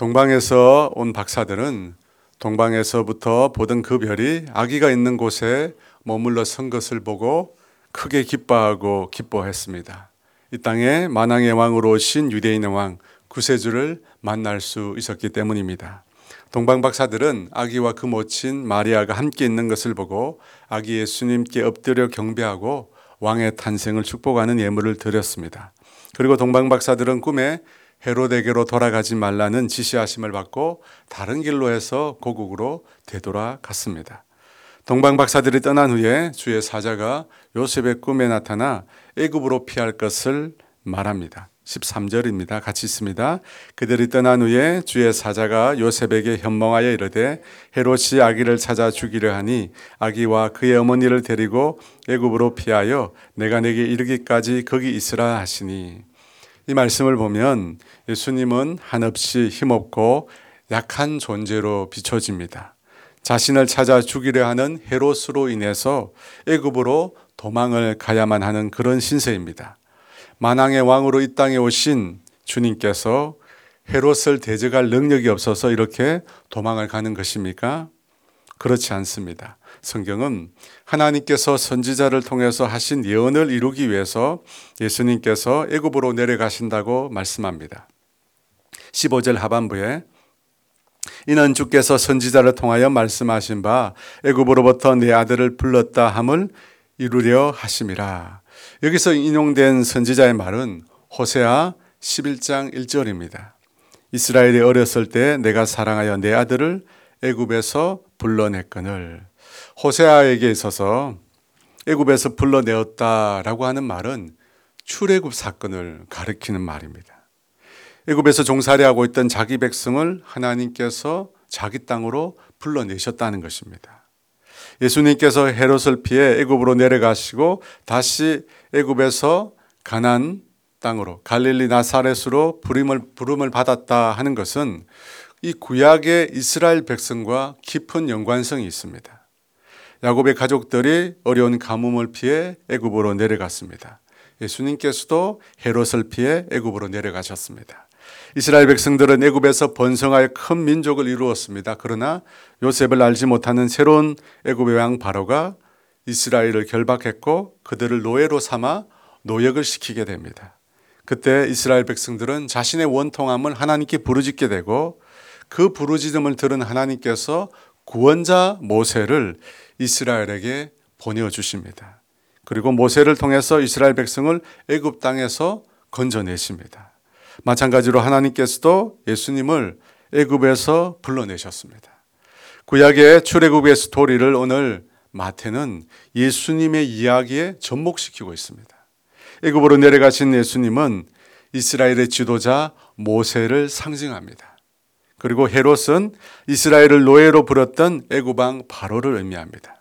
동방에서 온 박사들은 동방에서부터 보던 그 별이 아기가 있는 곳에 머물러 선 것을 보고 크게 기뻐하고 기뻐했습니다. 이 땅에 만왕의 왕으로 오신 유대인의 왕 구세주를 만날 수 있었기 때문입니다. 동방 박사들은 아기와 그 모친 마리아가 함께 있는 것을 보고 아기 예수님께 엎드려 경배하고 왕의 탄생을 축복하는 예물을 드렸습니다. 그리고 동방 박사들은 꿈에 헤로데게로 돌아가지 말라는 지시하심을 받고 다른 길로 해서 고국으로 되돌아갔습니다. 동방 박사들이 떠난 후에 주의 사자가 요셉의 꿈에 나타나 애굽으로 피할 것을 말합니다. 13절입니다. 같이 있습니다. 그들이 떠난 후에 주의 사자가 요셉에게 현몽하여 이르되 헤롯이 아기를 찾아 죽이려 하니 아기와 그의 어머니를 데리고 애굽으로 피하여 내가 내게 이르기까지 거기 있으라 하시니 이 말씀을 보면 예수님은 한없이 힘없고 약한 존재로 비춰집니다. 자신을 찾아 죽이려 하는 헤롯으로 인해서 애굽으로 도망을 가야만 하는 그런 신세입니다. 만왕의 왕으로 이 땅에 오신 주님께서 헤롯을 대적할 능력이 없어서 이렇게 도망을 가는 것입니까? 그렇지 않습니다. 성경은 하나님께서 선지자를 통해서 하신 예언을 이루기 위해서 예수님께서 애굽으로 내려가신다고 말씀합니다. 15절 하반부에 이는 주께서 선지자를 통하여 말씀하신 바 애굽으로부터 내 아들을 불렀다 함을 이루려 하심이라. 여기서 인용된 선지자의 말은 호세아 11장 1절입니다. 이스라엘이 어렸을 때 내가 사랑하여 내 아들을 애굽에서 불러냈거늘 호세아에게 있어서 애굽에서 불러내었다라고 하는 말은 출애굽 사건을 가리키는 말입니다. 애굽에서 종살이하고 있던 자기 백성을 하나님께서 자기 땅으로 불러내셨다는 것입니다. 예수님께서 헤롯을 피해 애굽으로 내려가시고 다시 애굽에서 가난 땅으로 갈릴리 나사렛으로 부름을 부름을 받았다 하는 것은 이 구약의 이스라엘 백성과 깊은 연관성이 있습니다. 야곱의 가족들이 어려운 가뭄을 피해 애굽으로 내려갔습니다. 예수님께서도 헤롯을 피해 애굽으로 내려가셨습니다. 이스라엘 백성들은 애굽에서 번성하여 큰 민족을 이루었습니다. 그러나 요셉을 알지 못하는 새로운 애굽의 왕 바로가 이스라엘을 결박했고 그들을 노예로 삼아 노역을 시키게 됩니다. 그때 이스라엘 백성들은 자신의 원통함을 하나님께 부르짖게 되고 그 부르짖음을 들은 하나님께서 구원자 모세를 이스라엘에게 보내어 주십니다. 그리고 모세를 통해서 이스라엘 백성을 애굽 땅에서 건져내십니다. 마찬가지로 하나님께서도 예수님을 애굽에서 불러내셨습니다. 구약의 출애굽의 스토리를 오늘 마태는 예수님의 이야기에 접목시키고 있습니다. 애굽으로 내려가신 예수님은 이스라엘의 지도자 모세를 상징합니다. 그리고 헤롯은 이스라엘을 노예로 부렸던 애굽왕 바로를 의미합니다.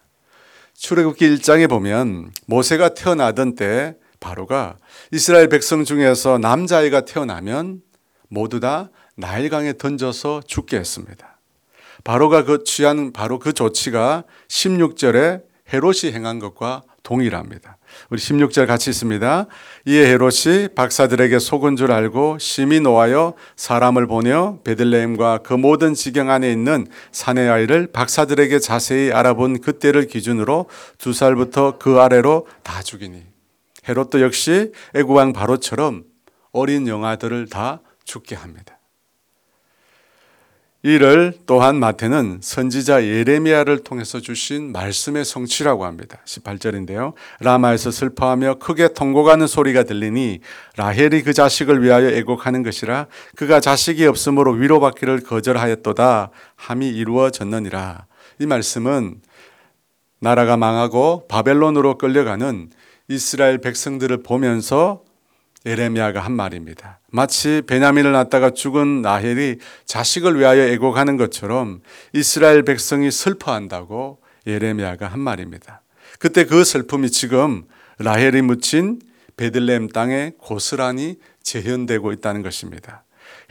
출애굽기 1장에 보면 모세가 태어나던 때 바로가 이스라엘 백성 중에서 남자아이가 태어나면 모두 다 나일강에 던져서 죽게 했습니다. 바로가 그 취한 바로 그 조치가 16절에 헤롯이 행한 것과 동일합니다. 우리 16절 같이 있습니다. 이에 헤롯이 박사들에게 속은 줄 알고 심히 노하여 사람을 보내 베들레헴과 그 모든 지경 안에 있는 사내 아이를 박사들에게 자세히 알아본 그때를 기준으로 두 살부터 그 아래로 다 죽이니 헤롯도 역시 애국왕 바로처럼 어린 영아들을 다 죽게 합니다. 이를 또한 마태는 선지자 예레미야를 통해서 주신 말씀의 성취라고 합니다. 18절인데요. 라마에서 슬퍼하며 크게 통곡하는 소리가 들리니 라헬이 그 자식을 위하여 애곡하는 것이라 그가 자식이 없으므로 위로받기를 거절하였도다 함이 이루어졌느니라. 이 말씀은 나라가 망하고 바벨론으로 끌려가는 이스라엘 백성들을 보면서 에레미야가 한 말입니다. 마치 베냐민을 낳다가 죽은 나헬이 자식을 위하여 애곡하는 것처럼 이스라엘 백성이 슬퍼한다고 예레미야가 한 말입니다. 그때 그 슬픔이 지금 라헬이 묻힌 베들레헴 땅에 고스란히 재현되고 있다는 것입니다.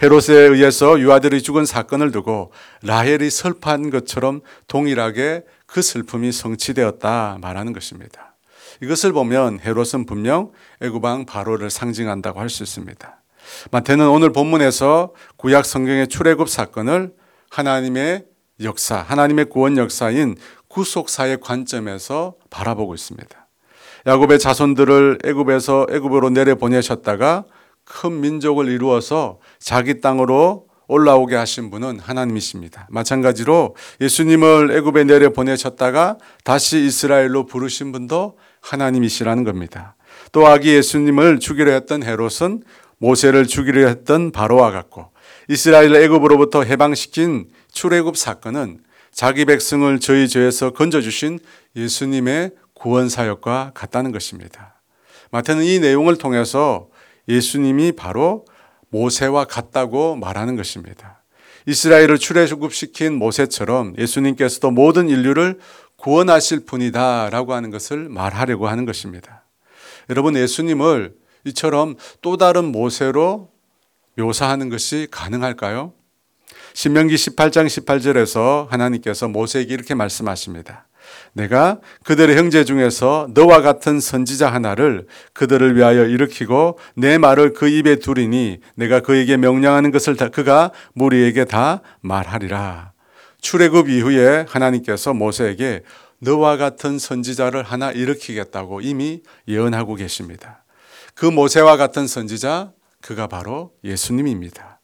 헤롯에 의해서 유아들이 죽은 사건을 두고 라헬이 슬퍼한 것처럼 동일하게 그 슬픔이 성취되었다 말하는 것입니다. 이것을 보면 헤롯은 분명 애굽왕 바로를 상징한다고 할 수 있습니다. 마태는 오늘 본문에서 구약 성경의 출애굽 사건을 하나님의 역사, 하나님의 구원 역사인 구속사의 관점에서 바라보고 있습니다. 야곱의 자손들을 애굽에서 애굽으로 내려 보내셨다가 큰 민족을 이루어서 자기 땅으로 올라오게 하신 분은 하나님이십니다. 마찬가지로 예수님을 애굽에 내려 보내셨다가 다시 이스라엘로 부르신 분도 하나님이시라는 겁니다. 또 아기 예수님을 죽이려 했던 헤롯은 모세를 죽이려 했던 바로와 같고 이스라엘 애굽으로부터 해방시킨 출애굽 사건은 자기 백성을 저희 죄에서 건져 주신 예수님의 구원 사역과 같다는 것입니다. 마태는 이 내용을 통해서 예수님이 바로 모세와 같다고 말하는 것입니다. 이스라엘을 출애굽시킨 모세처럼 예수님께서도 모든 인류를 구원하실 분이다라고 하는 것을 말하려고 하는 것입니다. 여러분 예수님을 이처럼 또 다른 모세로 묘사하는 것이 가능할까요? 신명기 18장 18절에서 하나님께서 모세에게 이렇게 말씀하십니다. 내가 그들의 형제 중에서 너와 같은 선지자 하나를 그들을 위하여 일으키고 내 말을 그 입에 두리니 내가 그에게 명령하는 것을 다 그가 무리에게 다 말하리라. 출애굽 이후에 하나님께서 모세에게 너와 같은 선지자를 하나 일으키겠다고 이미 예언하고 계십니다. 그 모세와 같은 선지자 그가 바로 예수님입니다.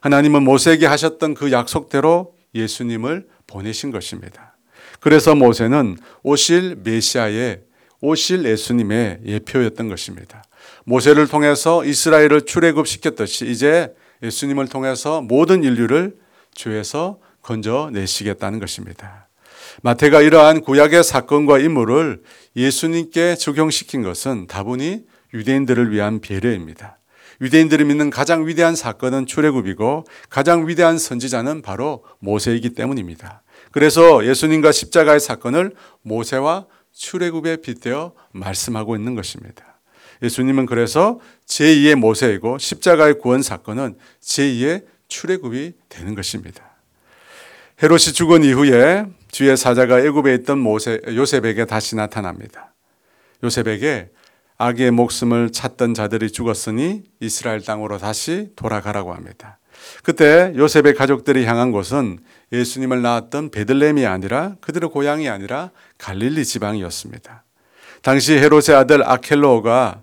하나님은 모세에게 하셨던 그 약속대로 예수님을 보내신 것입니다. 그래서 모세는 오실 메시아의 오실 예수님의 예표였던 것입니다. 모세를 통해서 이스라엘을 출애굽시켰듯이 이제 예수님을 통해서 모든 인류를 죄에서 건져내시겠다는 것입니다. 마태가 이러한 구약의 사건과 인물을 예수님께 적용시킨 것은 다분히 유대인들을 위한 배려입니다. 유대인들이 믿는 가장 위대한 사건은 출애굽이고 가장 위대한 선지자는 바로 모세이기 때문입니다. 그래서 예수님과 십자가의 사건을 모세와 출애굽에 빗대어 말씀하고 있는 것입니다. 예수님은 그래서 제2의 모세이고 십자가의 구원 사건은 제2의 출애굽이 되는 것입니다. 헤롯이 죽은 이후에 주의 사자가 애굽에 있던 모세 요셉에게 다시 나타납니다. 요셉에게 아기의 목숨을 찾던 자들이 죽었으니 이스라엘 땅으로 다시 돌아가라고 합니다. 그때 요셉의 가족들이 향한 곳은 예수님을 낳았던 베들렘이 아니라 그들의 고향이 아니라 갈릴리 지방이었습니다. 당시 헤롯의 아들 아켈로가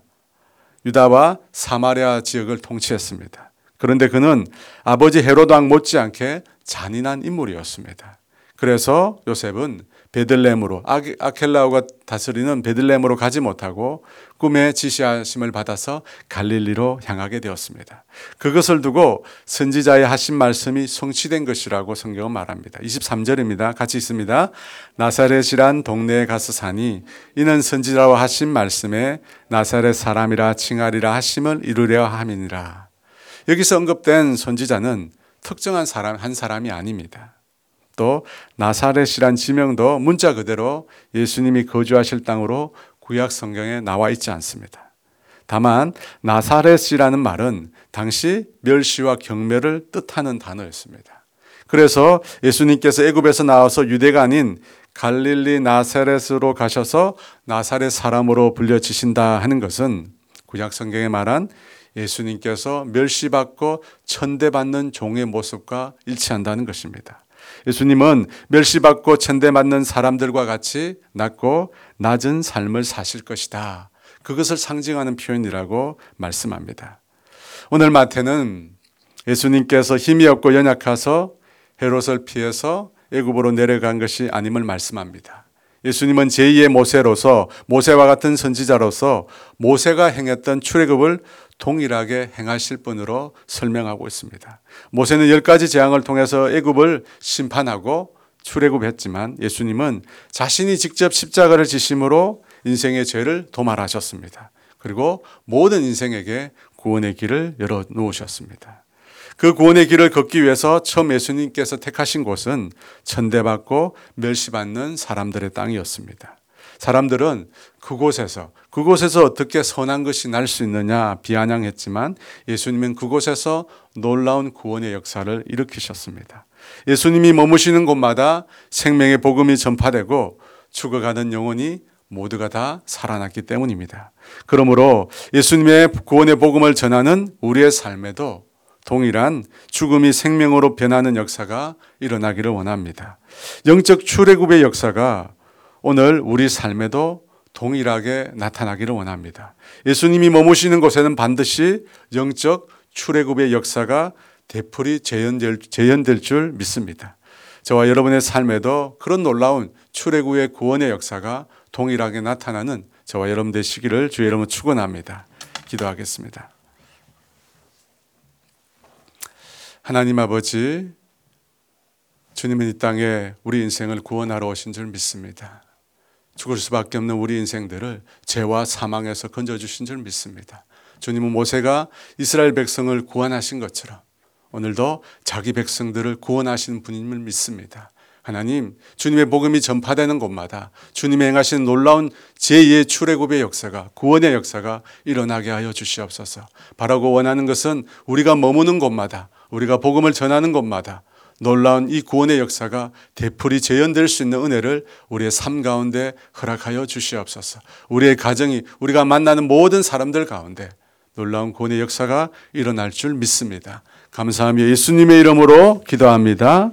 유다와 사마리아 지역을 통치했습니다. 그런데 그는 아버지 헤롯 왕 못지않게 잔인한 인물이었습니다. 그래서 요셉은 베들렘으로 아켈라오가 다스리는 베들렘으로 가지 못하고 꿈에 지시하심을 받아서 갈릴리로 향하게 되었습니다. 그것을 두고 선지자의 하신 말씀이 성취된 것이라고 성경은 말합니다. 23절입니다. 같이 있습니다. 나사렛이란 동네에 가서 사니 이는 선지자와 하신 말씀에 나사렛 사람이라 칭하리라 하심을 이루려 함이니라. 여기서 언급된 선지자는 특정한 사람 한 사람이 아닙니다. 또 나사렛이란 지명도 문자 그대로 예수님이 거주하실 땅으로 구약 성경에 나와 있지 않습니다. 다만 나사렛이라는 말은 당시 멸시와 경멸을 뜻하는 단어였습니다. 그래서 예수님께서 애굽에서 나와서 유대가 아닌 갈릴리 나사렛으로 가셔서 나사렛 사람으로 불려지신다 하는 것은 구약 성경에 말한 예수님께서 멸시받고 천대받는 종의 모습과 일치한다는 것입니다. 예수님은 멸시받고 천대맞는 사람들과 같이 낮고 낮은 삶을 사실 것이다. 그것을 상징하는 표현이라고 말씀합니다. 오늘 마태는 예수님께서 힘이 없고 연약해서 헤롯을 피해서 애굽으로 내려간 것이 아님을 말씀합니다. 예수님은 제2의 모세로서 모세와 같은 선지자로서 모세가 행했던 출애굽을 동일하게 행하실 분으로 설명하고 있습니다. 모세는 열 가지 재앙을 통해서 애굽을 심판하고 출애굽했지만 예수님은 자신이 직접 십자가를 지심으로 인생의 죄를 도말하셨습니다. 그리고 모든 인생에게 구원의 길을 열어 놓으셨습니다. 그 구원의 길을 걷기 위해서 처음 예수님께서 택하신 곳은 천대받고 멸시받는 사람들의 땅이었습니다. 사람들은 그곳에서 그곳에서 어떻게 선한 것이 날 수 있느냐 비아냥했지만 예수님은 그곳에서 놀라운 구원의 역사를 일으키셨습니다. 예수님이 머무시는 곳마다 생명의 복음이 전파되고 죽어가는 영혼이 모두가 다 살아났기 때문입니다. 그러므로 예수님의 구원의 복음을 전하는 우리의 삶에도 동일한 죽음이 생명으로 변하는 역사가 일어나기를 원합니다. 영적 출애굽의 역사가 오늘 우리 삶에도 동일하게 나타나기를 원합니다. 예수님이 머무시는 곳에는 반드시 영적 출애굽의 역사가 되풀이 재현될, 재현될 줄 믿습니다. 저와 여러분의 삶에도 그런 놀라운 출애굽의 구원의 역사가 동일하게 나타나는 저와 여러분 되시기를 주의 이름으로 축원합니다. 기도하겠습니다. 하나님 아버지 주님은 이 땅에 우리 인생을 구원하러 오신 줄 믿습니다. 죽을 수밖에 없는 우리 인생들을 죄와 사망에서 건져 주신 줄 믿습니다. 주님은 모세가 이스라엘 백성을 구원하신 것처럼 오늘도 자기 백성들을 구원하시는 분임을 믿습니다. 하나님, 주님의 복음이 전파되는 곳마다 주님의 행하신 놀라운 제2의 출애굽의 역사가 구원의 역사가 일어나게 하여 주시옵소서. 바라고 원하는 것은 우리가 머무는 곳마다 우리가 복음을 전하는 곳마다 놀라운 이 구원의 역사가 되풀이 재현될 수 있는 은혜를 우리의 삶 가운데 허락하여 주시옵소서. 우리의 가정이 우리가 만나는 모든 사람들 가운데 놀라운 구원의 역사가 일어날 줄 믿습니다. 감사하며 예수님의 이름으로 기도합니다.